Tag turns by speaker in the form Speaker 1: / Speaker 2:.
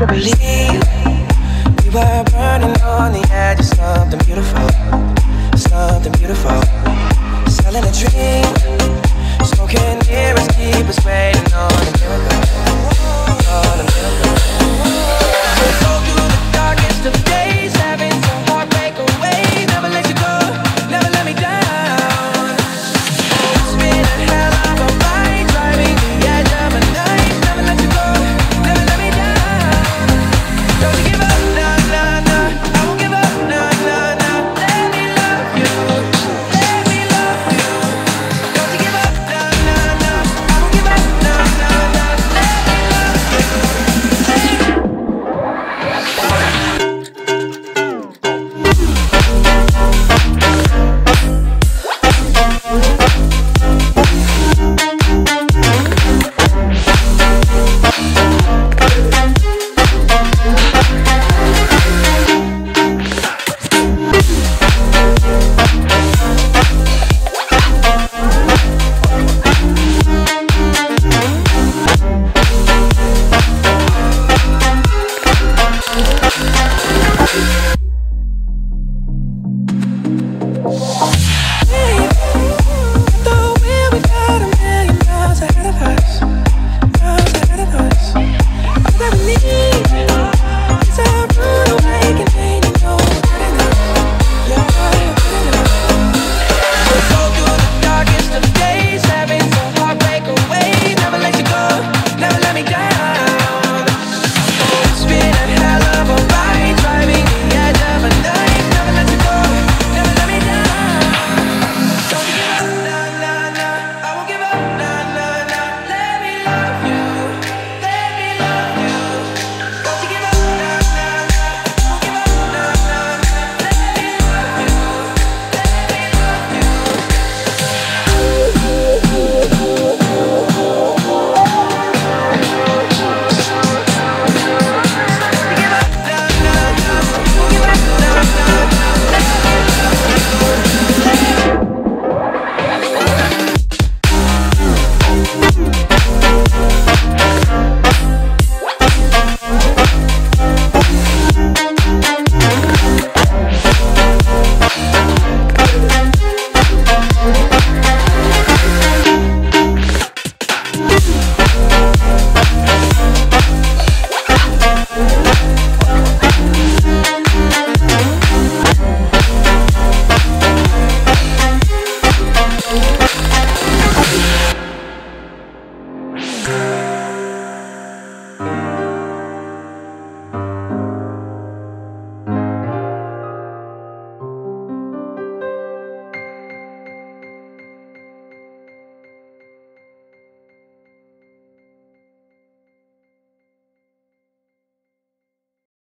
Speaker 1: To believe. We were burning on the edge of something beautiful,